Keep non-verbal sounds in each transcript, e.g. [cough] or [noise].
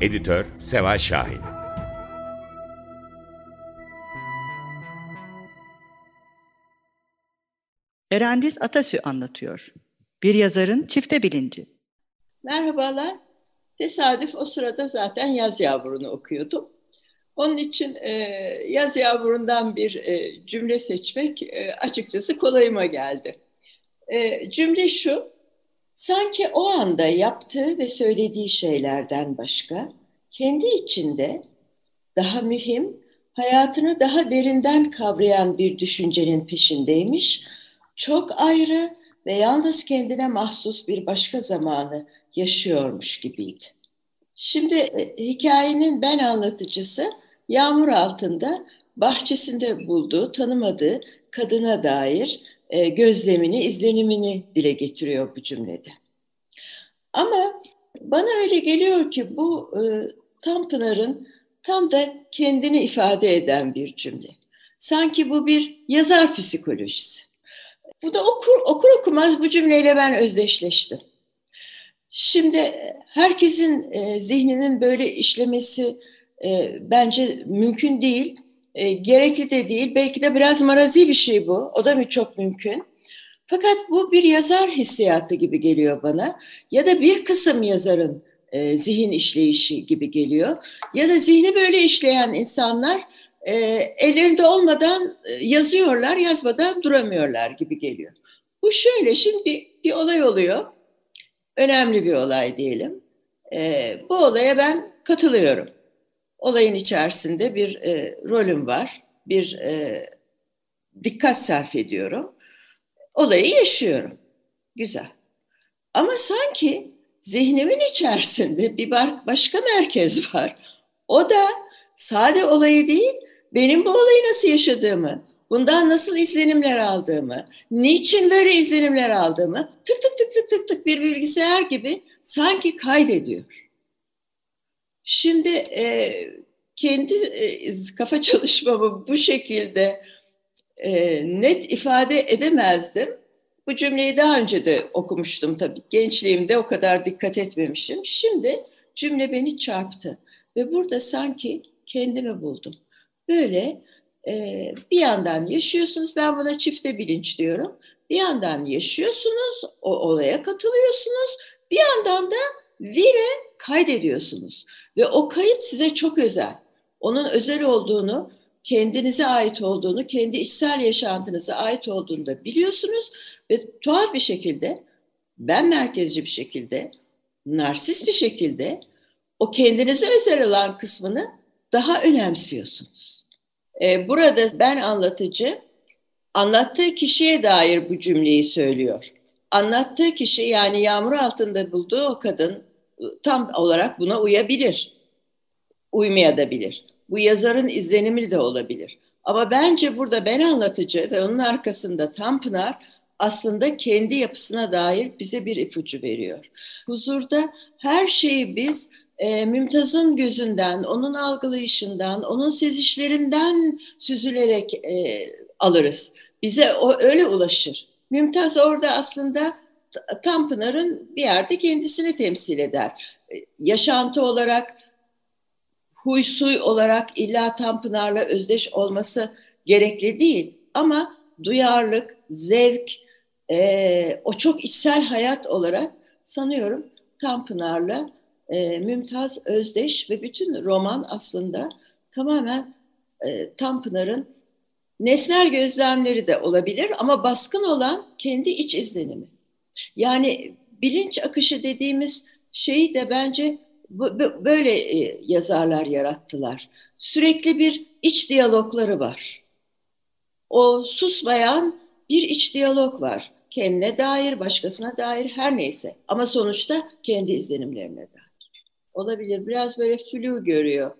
Editör Seval Şahin Erendiz Atasü anlatıyor. Bir yazarın çifte bilinci. Merhabalar. Tesadüf o sırada zaten yaz yavrunu okuyordum. Onun için e, yaz yavrundan bir e, cümle seçmek e, açıkçası kolayıma geldi. E, cümle şu, sanki o anda yaptığı ve söylediği şeylerden başka kendi içinde daha mühim, hayatını daha derinden kavrayan bir düşüncenin peşindeymiş, çok ayrı ve yalnız kendine mahsus bir başka zamanı yaşıyormuş gibiydi. Şimdi e, hikayenin ben anlatıcısı yağmur altında bahçesinde bulduğu, tanımadığı kadına dair e, gözlemini, izlenimini dile getiriyor bu cümlede. Ama bana öyle geliyor ki bu e, Tanpınar'ın tam da kendini ifade eden bir cümle. Sanki bu bir yazar psikolojisi. Bu da okur, okur okumaz bu cümleyle ben özdeşleştim. Şimdi herkesin e, zihninin böyle işlemesi e, bence mümkün değil. E, gerekli de değil. Belki de biraz marazi bir şey bu. O da mı çok mümkün? Fakat bu bir yazar hissiyatı gibi geliyor bana. Ya da bir kısım yazarın e, zihin işleyişi gibi geliyor. Ya da zihni böyle işleyen insanlar e, ellerinde olmadan e, yazıyorlar, yazmadan duramıyorlar gibi geliyor. Bu şöyle, şimdi bir olay oluyor. Önemli bir olay diyelim. E, bu olaya ben katılıyorum. Olayın içerisinde bir e, rolüm var. Bir e, dikkat sarf ediyorum. Olayı yaşıyorum. Güzel. Ama sanki zihnimin içerisinde bir başka merkez var. O da sade olayı değil, benim bu olayı nasıl yaşadığımı, bundan nasıl izlenimler aldığımı, niçin böyle izlenimler aldığımı tık tık tık tık tık tık bir bilgisayar gibi sanki kaydediyor. Şimdi e, kendi e, kafa [laughs] çalışmamı bu şekilde e, net ifade edemezdim. Bu cümleyi daha önce de okumuştum tabii. Gençliğimde o kadar dikkat etmemişim. Şimdi cümle beni çarptı ve burada sanki kendimi buldum. Böyle e, bir yandan yaşıyorsunuz, ben buna çifte bilinç diyorum. Bir yandan yaşıyorsunuz, o olaya katılıyorsunuz. Bir yandan da vire kaydediyorsunuz. Ve o kayıt size çok özel. Onun özel olduğunu, kendinize ait olduğunu, kendi içsel yaşantınıza ait olduğunu da biliyorsunuz. Ve tuhaf bir şekilde, ben merkezci bir şekilde, narsist bir şekilde o kendinize özel olan kısmını daha önemsiyorsunuz. Ee, burada ben anlatıcı anlattığı kişiye dair bu cümleyi söylüyor. Anlattığı kişi yani yağmur altında bulduğu o kadın tam olarak buna uyabilir. Uymaya da bilir. Bu yazarın izlenimi de olabilir. Ama bence burada ben anlatıcı ve onun arkasında Tanpınar aslında kendi yapısına dair bize bir ipucu veriyor. Huzurda her şeyi biz e, Mümtaz'ın gözünden, onun algılayışından, onun sezişlerinden süzülerek e, alırız. Bize o öyle ulaşır. Mümtaz orada aslında Tanpınar'ın bir yerde kendisini temsil eder. E, yaşantı olarak, huysuy olarak illa Tanpınar'la özdeş olması gerekli değil. Ama duyarlılık, zevk, e, o çok içsel hayat olarak sanıyorum Tanpınar'la e, Mümtaz Özdeş ve bütün roman aslında tamamen e, Tanpınar'ın nesnel gözlemleri de olabilir ama baskın olan kendi iç izlenimi. Yani bilinç akışı dediğimiz şeyi de bence böyle e, yazarlar yarattılar. Sürekli bir iç diyalogları var. O susmayan bir iç diyalog var. Kendine dair, başkasına dair her neyse. Ama sonuçta kendi izlenimlerine dair. Olabilir. Biraz böyle flu görüyor.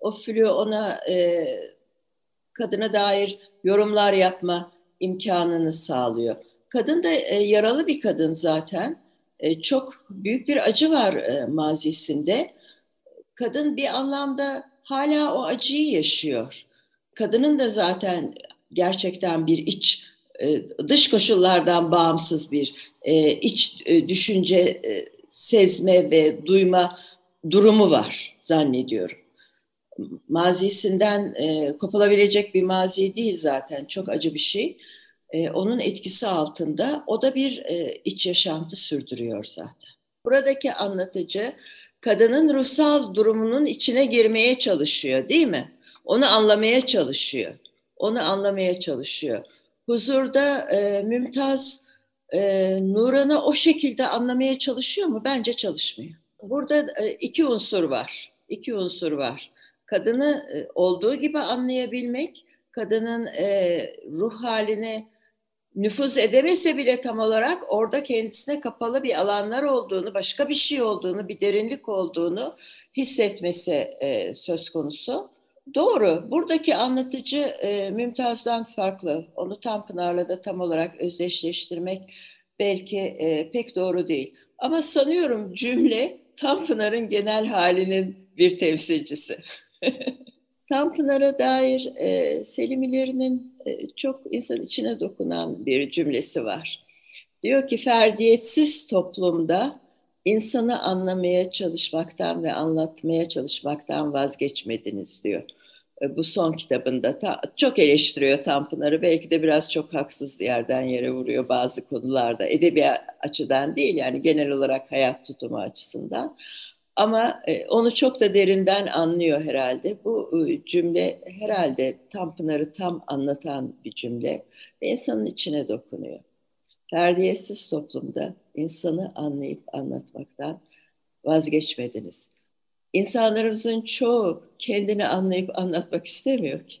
O flu ona e, kadına dair yorumlar yapma imkanını sağlıyor. Kadın da e, yaralı bir kadın zaten. E, çok büyük bir acı var e, mazisinde. Kadın bir anlamda hala o acıyı yaşıyor. Kadının da zaten gerçekten bir iç e, dış koşullardan bağımsız bir e, iç e, düşünce sezme ve duyma durumu var zannediyorum. Mazisinden kopulabilecek bir mazi değil zaten çok acı bir şey. Onun etkisi altında o da bir iç yaşantı sürdürüyor zaten. Buradaki anlatıcı kadının ruhsal durumunun içine girmeye çalışıyor değil mi? Onu anlamaya çalışıyor onu anlamaya çalışıyor. Huzurda e, Mümtaz e, Nuran'ı o şekilde anlamaya çalışıyor mu? Bence çalışmıyor. Burada e, iki unsur var. İki unsur var. Kadını e, olduğu gibi anlayabilmek, kadının e, ruh haline nüfuz edemese bile tam olarak orada kendisine kapalı bir alanlar olduğunu, başka bir şey olduğunu, bir derinlik olduğunu hissetmesi e, söz konusu. Doğru. Buradaki anlatıcı e, Mümtaz'dan farklı. Onu Tanpınar'la da tam olarak özdeşleştirmek belki e, pek doğru değil. Ama sanıyorum cümle Tanpınar'ın genel halinin bir temsilcisi. [laughs] Tanpınar'a dair e, Selimilerinin e, çok insan içine dokunan bir cümlesi var. Diyor ki ferdiyetsiz toplumda insanı anlamaya çalışmaktan ve anlatmaya çalışmaktan vazgeçmediniz diyor. E, bu son kitabında ta, çok eleştiriyor Tanpınar'ı. Belki de biraz çok haksız yerden yere vuruyor bazı konularda. Edebi açıdan değil yani genel olarak hayat tutumu açısından. Ama e, onu çok da derinden anlıyor herhalde. Bu e, cümle herhalde Tanpınar'ı tam anlatan bir cümle ve insanın içine dokunuyor. Ferdiyetsiz toplumda insanı anlayıp anlatmaktan vazgeçmediniz. İnsanlarımızın çoğu kendini anlayıp anlatmak istemiyor ki.